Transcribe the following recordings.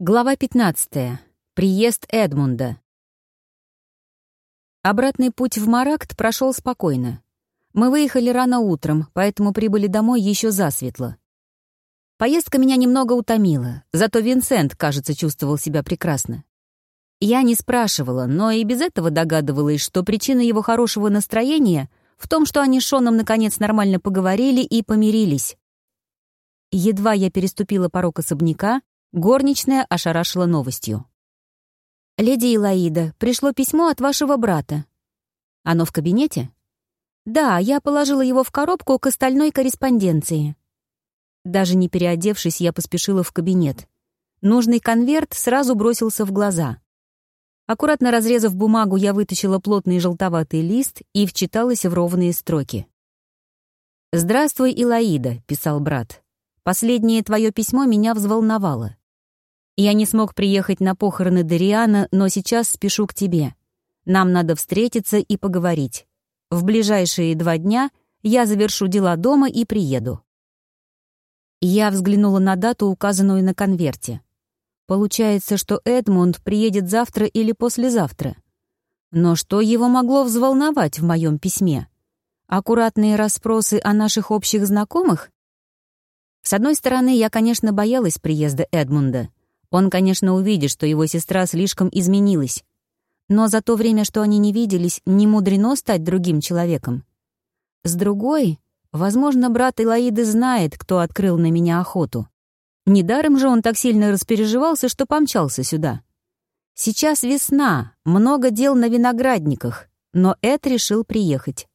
Глава 15. Приезд Эдмунда. Обратный путь в Маракт прошел спокойно. Мы выехали рано утром, поэтому прибыли домой еще засветло. Поездка меня немного утомила, зато Винсент, кажется, чувствовал себя прекрасно. Я не спрашивала, но и без этого догадывалась, что причина его хорошего настроения в том, что они с Шоном наконец нормально поговорили и помирились. Едва я переступила порог особняка, Горничная ошарашила новостью. «Леди Илаида, пришло письмо от вашего брата». «Оно в кабинете?» «Да, я положила его в коробку к остальной корреспонденции». Даже не переодевшись, я поспешила в кабинет. Нужный конверт сразу бросился в глаза. Аккуратно разрезав бумагу, я вытащила плотный желтоватый лист и вчиталась в ровные строки. «Здравствуй, Илаида», — писал брат. «Последнее твое письмо меня взволновало. Я не смог приехать на похороны Дариана, но сейчас спешу к тебе. Нам надо встретиться и поговорить. В ближайшие два дня я завершу дела дома и приеду». Я взглянула на дату, указанную на конверте. Получается, что Эдмунд приедет завтра или послезавтра. Но что его могло взволновать в моем письме? Аккуратные расспросы о наших общих знакомых? С одной стороны, я, конечно, боялась приезда Эдмунда. Он, конечно, увидит, что его сестра слишком изменилась. Но за то время, что они не виделись, не мудрено стать другим человеком. С другой, возможно, брат Илаиды знает, кто открыл на меня охоту. Недаром же он так сильно распереживался, что помчался сюда. Сейчас весна, много дел на виноградниках, но Эд решил приехать.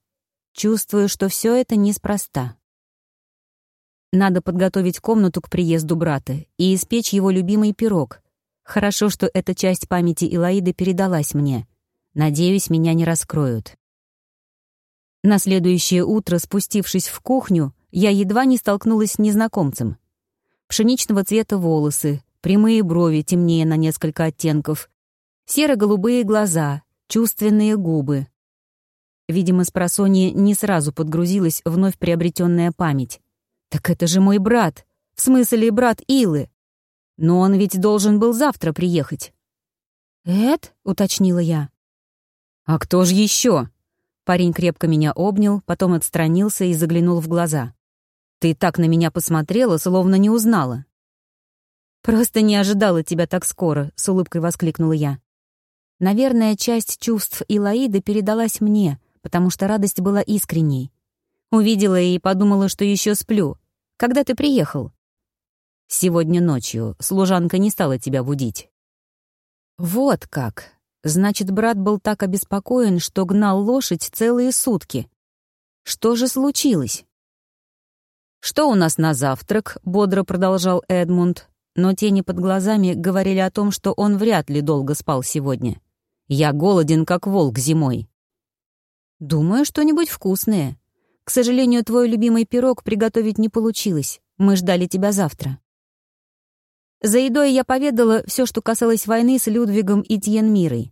Чувствую, что все это неспроста. Надо подготовить комнату к приезду брата и испечь его любимый пирог. Хорошо, что эта часть памяти Илаиды передалась мне. Надеюсь, меня не раскроют. На следующее утро, спустившись в кухню, я едва не столкнулась с незнакомцем. Пшеничного цвета волосы, прямые брови темнее на несколько оттенков, серо-голубые глаза, чувственные губы. Видимо, с просонья не сразу подгрузилась вновь приобретенная память. «Так это же мой брат. В смысле, брат Илы. Но он ведь должен был завтра приехать». «Эд?» — уточнила я. «А кто же еще?» Парень крепко меня обнял, потом отстранился и заглянул в глаза. «Ты так на меня посмотрела, словно не узнала». «Просто не ожидала тебя так скоро», — с улыбкой воскликнула я. Наверное, часть чувств Илаиды передалась мне, потому что радость была искренней. Увидела и подумала, что еще сплю. Когда ты приехал?» «Сегодня ночью. Служанка не стала тебя будить». «Вот как. Значит, брат был так обеспокоен, что гнал лошадь целые сутки. Что же случилось?» «Что у нас на завтрак?» — бодро продолжал Эдмунд. Но тени под глазами говорили о том, что он вряд ли долго спал сегодня. «Я голоден, как волк зимой». «Думаю, что-нибудь вкусное. К сожалению, твой любимый пирог приготовить не получилось. Мы ждали тебя завтра». За едой я поведала все, что касалось войны с Людвигом и Тьенмирой.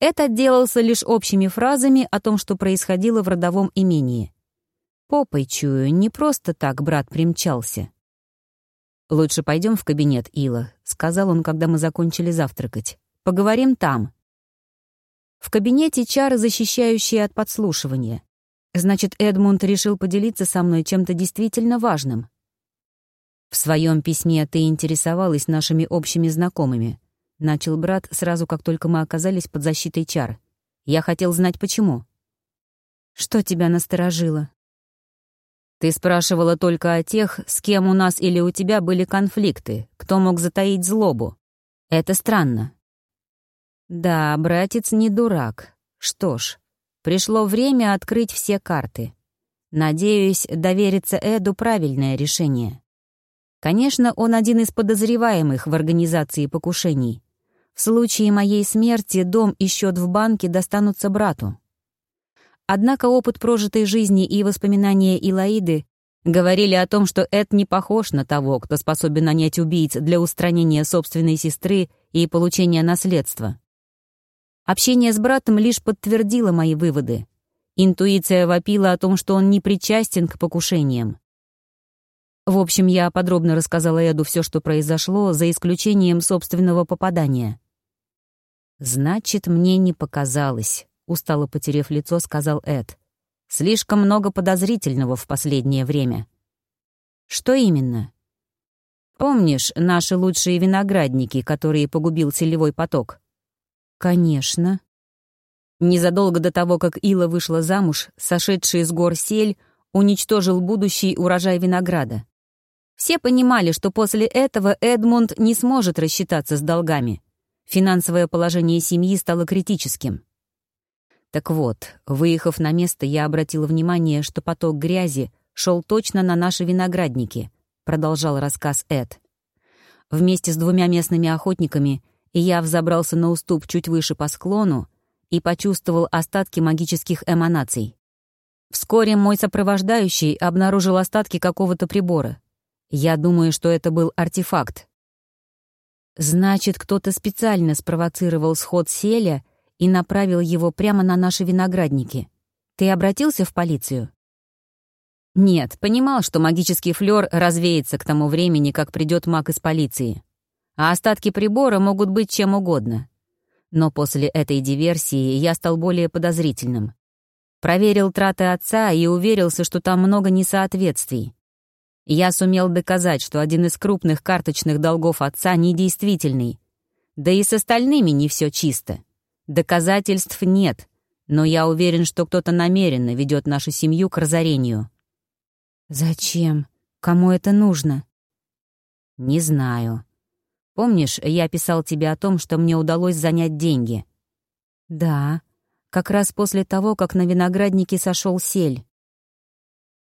Это отделался лишь общими фразами о том, что происходило в родовом имении. Попой чую, не просто так брат примчался. «Лучше пойдем в кабинет, Ила», — сказал он, когда мы закончили завтракать. «Поговорим там». В кабинете чары, защищающие от подслушивания. Значит, Эдмунд решил поделиться со мной чем-то действительно важным. В своем письме ты интересовалась нашими общими знакомыми. Начал брат сразу, как только мы оказались под защитой чар. Я хотел знать, почему. Что тебя насторожило? Ты спрашивала только о тех, с кем у нас или у тебя были конфликты, кто мог затаить злобу. Это странно. Да, братец не дурак. Что ж, Пришло время открыть все карты. Надеюсь, довериться Эду — правильное решение. Конечно, он один из подозреваемых в организации покушений. В случае моей смерти дом и счет в банке достанутся брату. Однако опыт прожитой жизни и воспоминания Илаиды говорили о том, что Эд не похож на того, кто способен нанять убийц для устранения собственной сестры и получения наследства. Общение с братом лишь подтвердило мои выводы. Интуиция вопила о том, что он не причастен к покушениям. В общем, я подробно рассказала Эду все, что произошло, за исключением собственного попадания. «Значит, мне не показалось», — устало потеряв лицо, сказал Эд. «Слишком много подозрительного в последнее время». «Что именно?» «Помнишь наши лучшие виноградники, которые погубил селевой поток?» «Конечно». Незадолго до того, как Ила вышла замуж, сошедший из гор сель уничтожил будущий урожай винограда. Все понимали, что после этого Эдмунд не сможет рассчитаться с долгами. Финансовое положение семьи стало критическим. Так вот, выехав на место, я обратила внимание, что поток грязи шел точно на наши виноградники, продолжал рассказ Эд. Вместе с двумя местными охотниками я взобрался на уступ чуть выше по склону и почувствовал остатки магических эманаций. Вскоре мой сопровождающий обнаружил остатки какого-то прибора. Я думаю, что это был артефакт. Значит, кто-то специально спровоцировал сход селя и направил его прямо на наши виноградники. Ты обратился в полицию? Нет, понимал, что магический флёр развеется к тому времени, как придет маг из полиции. А остатки прибора могут быть чем угодно. Но после этой диверсии я стал более подозрительным. Проверил траты отца и уверился, что там много несоответствий. Я сумел доказать, что один из крупных карточных долгов отца недействительный. Да и с остальными не все чисто. Доказательств нет, но я уверен, что кто-то намеренно ведет нашу семью к разорению. Зачем? Кому это нужно? Не знаю. Помнишь, я писал тебе о том, что мне удалось занять деньги? Да, как раз после того, как на винограднике сошел сель.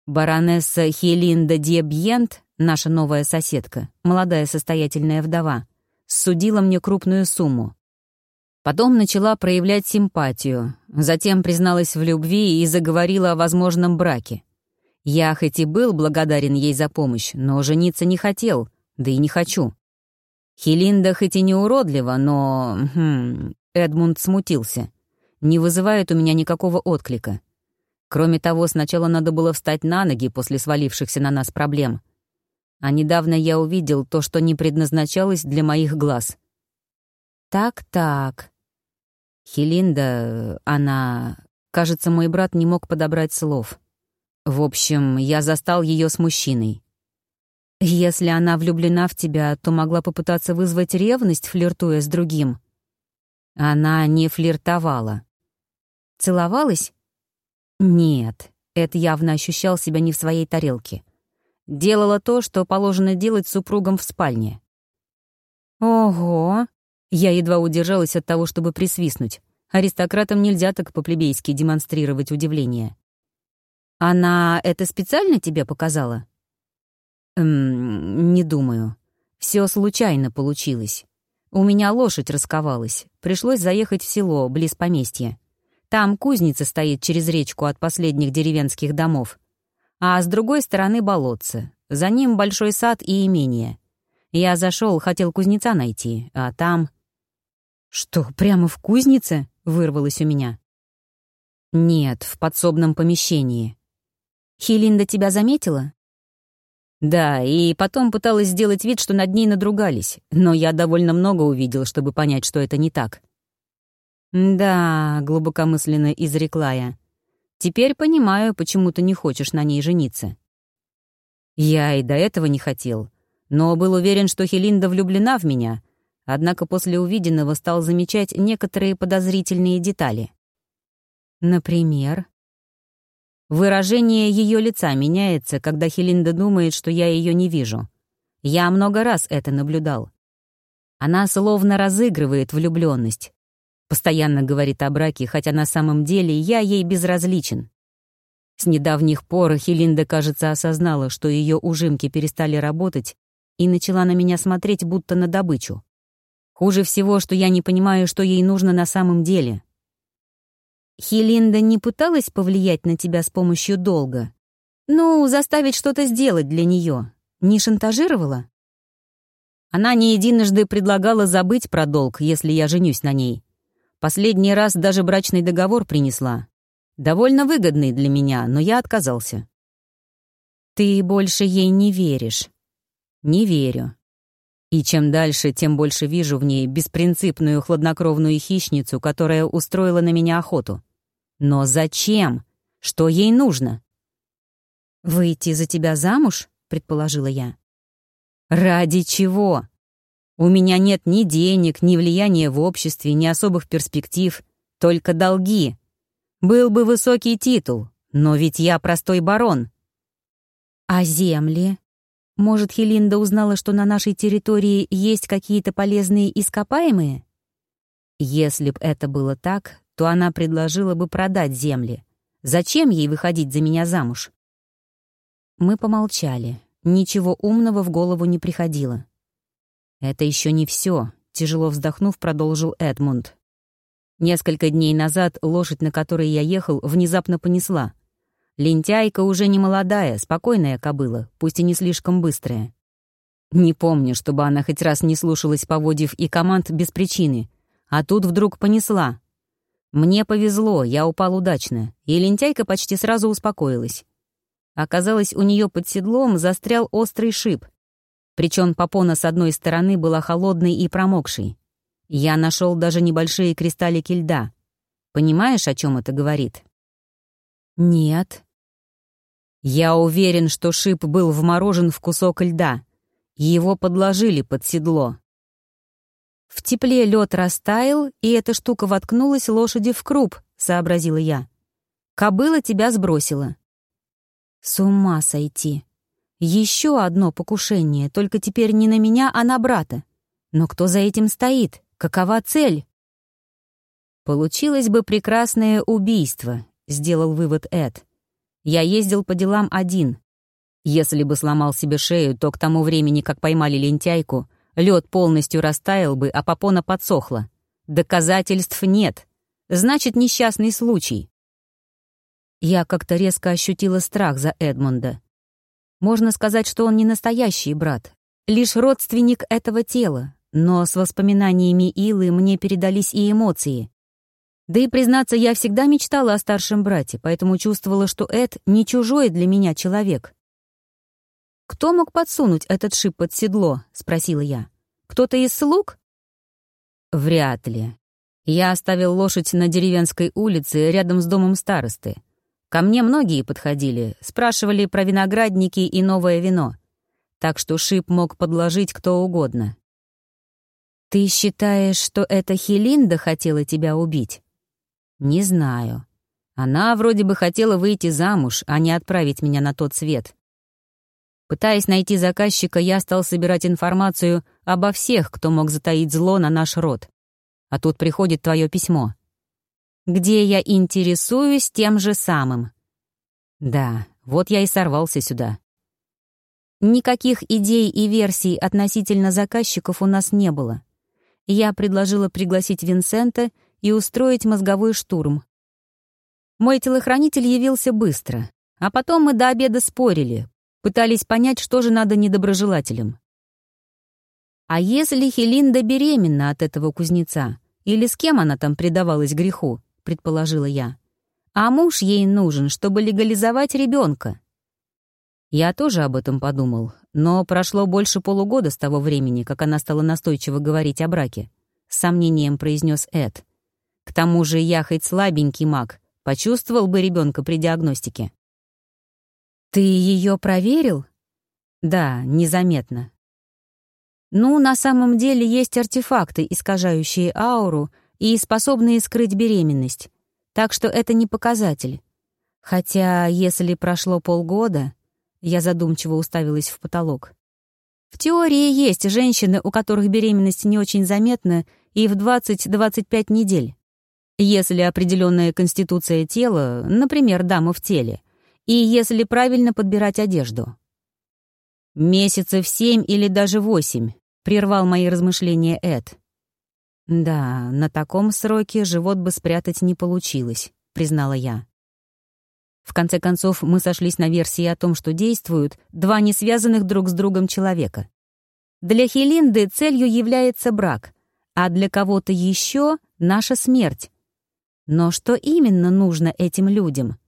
Баронесса Хелинда Дебьент, наша новая соседка, молодая состоятельная вдова, судила мне крупную сумму. Потом начала проявлять симпатию, затем призналась в любви и заговорила о возможном браке. Я хоть и был благодарен ей за помощь, но жениться не хотел, да и не хочу. Хелинда хоть и не уродлива, но... Хм, Эдмунд смутился. Не вызывает у меня никакого отклика. Кроме того, сначала надо было встать на ноги после свалившихся на нас проблем. А недавно я увидел то, что не предназначалось для моих глаз. Так-так. Хелинда, она... Кажется, мой брат не мог подобрать слов. В общем, я застал ее с мужчиной. Если она влюблена в тебя, то могла попытаться вызвать ревность, флиртуя с другим. Она не флиртовала. Целовалась? Нет, Эд явно ощущал себя не в своей тарелке. Делала то, что положено делать супругам в спальне. «Ого!» Я едва удержалась от того, чтобы присвистнуть. Аристократам нельзя так по-плебейски демонстрировать удивление. «Она это специально тебе показала?» «Эм, не думаю. Все случайно получилось. У меня лошадь расковалась. Пришлось заехать в село, близ поместья. Там кузница стоит через речку от последних деревенских домов. А с другой стороны болотце. За ним большой сад и имение. Я зашел, хотел кузнеца найти, а там... «Что, прямо в кузнице?» — вырвалось у меня. «Нет, в подсобном помещении». «Хелинда тебя заметила?» «Да, и потом пыталась сделать вид, что над ней надругались, но я довольно много увидел, чтобы понять, что это не так». «Да», — глубокомысленно изрекла я. «Теперь понимаю, почему ты не хочешь на ней жениться». Я и до этого не хотел, но был уверен, что Хелинда влюблена в меня, однако после увиденного стал замечать некоторые подозрительные детали. Например? Выражение ее лица меняется, когда Хелинда думает, что я ее не вижу. Я много раз это наблюдал. Она словно разыгрывает влюбленность, Постоянно говорит о браке, хотя на самом деле я ей безразличен. С недавних пор Хелинда, кажется, осознала, что ее ужимки перестали работать, и начала на меня смотреть, будто на добычу. Хуже всего, что я не понимаю, что ей нужно на самом деле. Хелинда не пыталась повлиять на тебя с помощью долга? Ну, заставить что-то сделать для нее. Не шантажировала? Она не единожды предлагала забыть про долг, если я женюсь на ней. Последний раз даже брачный договор принесла. Довольно выгодный для меня, но я отказался. «Ты больше ей не веришь». «Не верю. И чем дальше, тем больше вижу в ней беспринципную хладнокровную хищницу, которая устроила на меня охоту. Но зачем? Что ей нужно?» «Выйти за тебя замуж?» — предположила я. «Ради чего? У меня нет ни денег, ни влияния в обществе, ни особых перспектив, только долги. Был бы высокий титул, но ведь я простой барон». «А земли?» Может, Хелинда узнала, что на нашей территории есть какие-то полезные ископаемые? Если б это было так, то она предложила бы продать земли. Зачем ей выходить за меня замуж? Мы помолчали. Ничего умного в голову не приходило. «Это еще не все», — тяжело вздохнув, продолжил Эдмунд. Несколько дней назад лошадь, на которой я ехал, внезапно понесла. Лентяйка уже не молодая, спокойная кобыла, пусть и не слишком быстрая. Не помню, чтобы она хоть раз не слушалась поводьев и команд без причины, а тут вдруг понесла. Мне повезло, я упал удачно, и лентяйка почти сразу успокоилась. Оказалось, у нее под седлом застрял острый шип. Причем попона с одной стороны была холодной и промокшей. Я нашел даже небольшие кристаллики льда. Понимаешь, о чем это говорит? «Нет». «Я уверен, что шип был вморожен в кусок льда. Его подложили под седло». «В тепле лед растаял, и эта штука воткнулась лошади в круп», — сообразила я. «Кобыла тебя сбросила». «С ума сойти. Еще одно покушение, только теперь не на меня, а на брата. Но кто за этим стоит? Какова цель?» Получилось бы прекрасное убийство, — сделал вывод Эд. «Я ездил по делам один. Если бы сломал себе шею, то к тому времени, как поймали лентяйку, лед полностью растаял бы, а попона подсохла. Доказательств нет. Значит, несчастный случай». Я как-то резко ощутила страх за Эдмунда. Можно сказать, что он не настоящий брат, лишь родственник этого тела, но с воспоминаниями Илы мне передались и эмоции. Да и, признаться, я всегда мечтала о старшем брате, поэтому чувствовала, что Эд не чужой для меня человек. «Кто мог подсунуть этот шип под седло?» — спросила я. «Кто-то из слуг?» «Вряд ли. Я оставил лошадь на деревенской улице рядом с домом старосты. Ко мне многие подходили, спрашивали про виноградники и новое вино. Так что шип мог подложить кто угодно». «Ты считаешь, что это Хелинда хотела тебя убить?» «Не знаю. Она вроде бы хотела выйти замуж, а не отправить меня на тот свет. Пытаясь найти заказчика, я стал собирать информацию обо всех, кто мог затаить зло на наш род. А тут приходит твое письмо. Где я интересуюсь тем же самым. Да, вот я и сорвался сюда. Никаких идей и версий относительно заказчиков у нас не было. Я предложила пригласить Винсента — и устроить мозговой штурм. Мой телохранитель явился быстро, а потом мы до обеда спорили, пытались понять, что же надо недоброжелателям. А если Хелинда беременна от этого кузнеца? Или с кем она там предавалась греху, предположила я. А муж ей нужен, чтобы легализовать ребенка. Я тоже об этом подумал, но прошло больше полугода с того времени, как она стала настойчиво говорить о браке. С сомнением произнес Эд. К тому же я хоть слабенький маг, почувствовал бы ребенка при диагностике. «Ты ее проверил?» «Да, незаметно». «Ну, на самом деле есть артефакты, искажающие ауру и способные скрыть беременность, так что это не показатель. Хотя, если прошло полгода...» Я задумчиво уставилась в потолок. В теории есть женщины, у которых беременность не очень заметна и в 20-25 недель если определенная конституция тела, например, дама в теле, и если правильно подбирать одежду. «Месяцев семь или даже восемь», — прервал мои размышления Эд. «Да, на таком сроке живот бы спрятать не получилось», — признала я. В конце концов, мы сошлись на версии о том, что действуют два несвязанных друг с другом человека. Для Хелинды целью является брак, а для кого-то еще — наша смерть, но что именно нужно этим людям?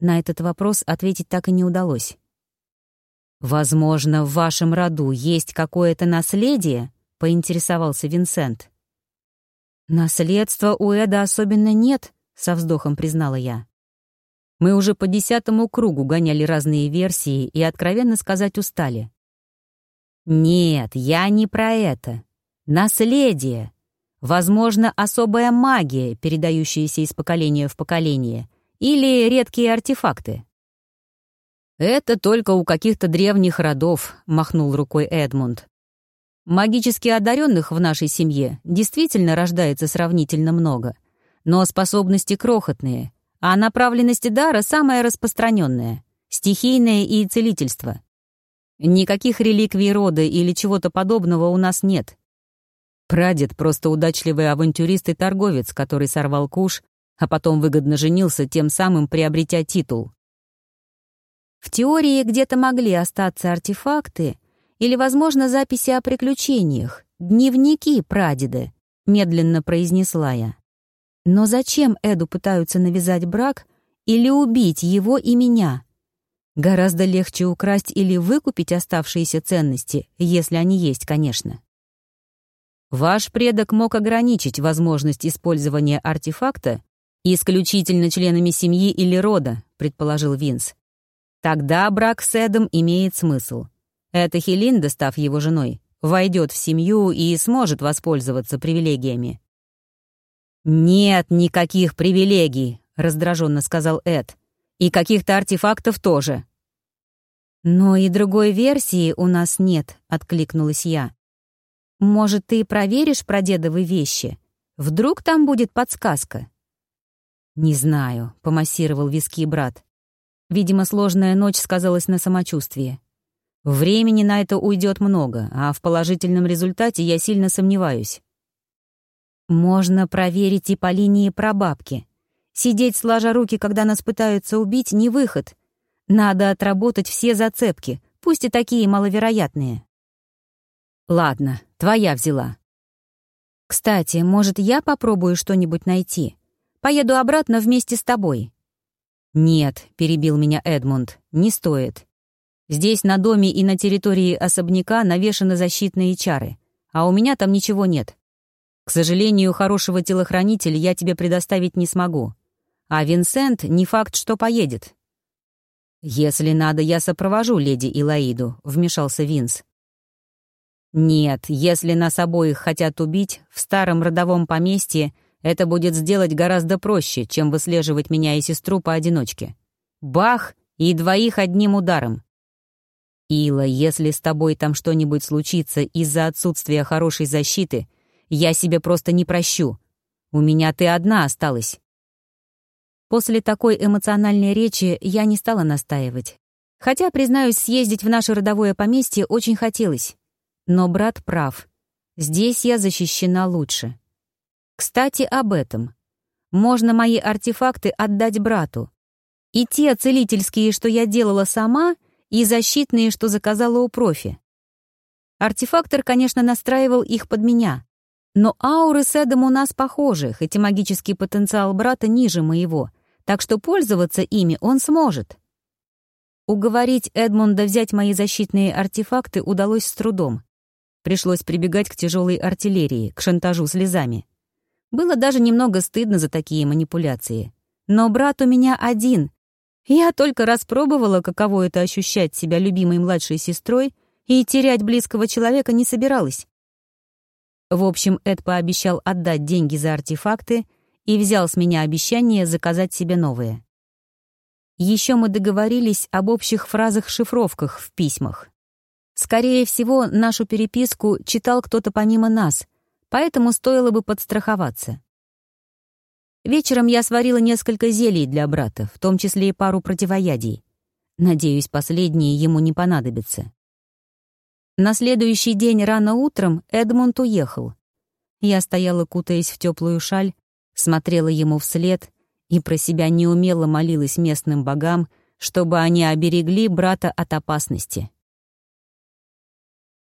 На этот вопрос ответить так и не удалось. «Возможно, в вашем роду есть какое-то наследие?» — поинтересовался Винсент. «Наследства у Эда особенно нет», — со вздохом признала я. Мы уже по десятому кругу гоняли разные версии и, откровенно сказать, устали. «Нет, я не про это. Наследие. Возможно, особая магия, передающаяся из поколения в поколение, или редкие артефакты». «Это только у каких-то древних родов», — махнул рукой Эдмунд. «Магически одаренных в нашей семье действительно рождается сравнительно много, но способности крохотные, а направленность дара самая распространенная — стихийное и целительство. Никаких реликвий рода или чего-то подобного у нас нет. Прадед — просто удачливый авантюрист и торговец, который сорвал куш, а потом выгодно женился, тем самым приобретя титул. В теории где-то могли остаться артефакты или, возможно, записи о приключениях, дневники прадеда, медленно произнесла я. Но зачем Эду пытаются навязать брак или убить его и меня? Гораздо легче украсть или выкупить оставшиеся ценности, если они есть, конечно. Ваш предок мог ограничить возможность использования артефакта исключительно членами семьи или рода, предположил Винс. Тогда брак с Эдом имеет смысл. Эта Хелинда, став его женой, войдет в семью и сможет воспользоваться привилегиями. «Нет никаких привилегий», — раздраженно сказал Эд. «И каких-то артефактов тоже». «Но и другой версии у нас нет», — откликнулась я. «Может, ты проверишь про дедовы вещи? Вдруг там будет подсказка?» «Не знаю», — помассировал виски брат. Видимо, сложная ночь сказалась на самочувствии. Времени на это уйдет много, а в положительном результате я сильно сомневаюсь. Можно проверить и по линии прабабки. Сидеть сложа руки, когда нас пытаются убить, не выход. Надо отработать все зацепки, пусть и такие маловероятные. Ладно, твоя взяла. Кстати, может, я попробую что-нибудь найти? Поеду обратно вместе с тобой. «Нет», — перебил меня Эдмунд, — «не стоит. Здесь на доме и на территории особняка навешаны защитные чары, а у меня там ничего нет. К сожалению, хорошего телохранителя я тебе предоставить не смогу. А Винсент не факт, что поедет». «Если надо, я сопровожу леди Илаиду», — вмешался Винс. «Нет, если нас обоих хотят убить, в старом родовом поместье это будет сделать гораздо проще, чем выслеживать меня и сестру поодиночке. Бах! И двоих одним ударом. Ила, если с тобой там что-нибудь случится из-за отсутствия хорошей защиты, я себе просто не прощу. У меня ты одна осталась. После такой эмоциональной речи я не стала настаивать. Хотя, признаюсь, съездить в наше родовое поместье очень хотелось. Но брат прав. Здесь я защищена лучше. Кстати, об этом. Можно мои артефакты отдать брату. И те целительские, что я делала сама, и защитные, что заказала у профи. Артефактор, конечно, настраивал их под меня. Но ауры с Эдом у нас похожи, хоть и магический потенциал брата ниже моего, так что пользоваться ими он сможет. Уговорить Эдмунда взять мои защитные артефакты удалось с трудом. Пришлось прибегать к тяжелой артиллерии, к шантажу слезами. Было даже немного стыдно за такие манипуляции. Но брат у меня один. Я только распробовала, каково это ощущать себя любимой младшей сестрой, и терять близкого человека не собиралась. В общем, Эд пообещал отдать деньги за артефакты и взял с меня обещание заказать себе новые. Еще мы договорились об общих фразах-шифровках в письмах. Скорее всего, нашу переписку читал кто-то помимо нас, поэтому стоило бы подстраховаться. Вечером я сварила несколько зелий для брата, в том числе и пару противоядий. Надеюсь, последние ему не понадобятся. На следующий день рано утром Эдмунд уехал. Я стояла, кутаясь в теплую шаль, смотрела ему вслед и про себя неумело молилась местным богам, чтобы они оберегли брата от опасности.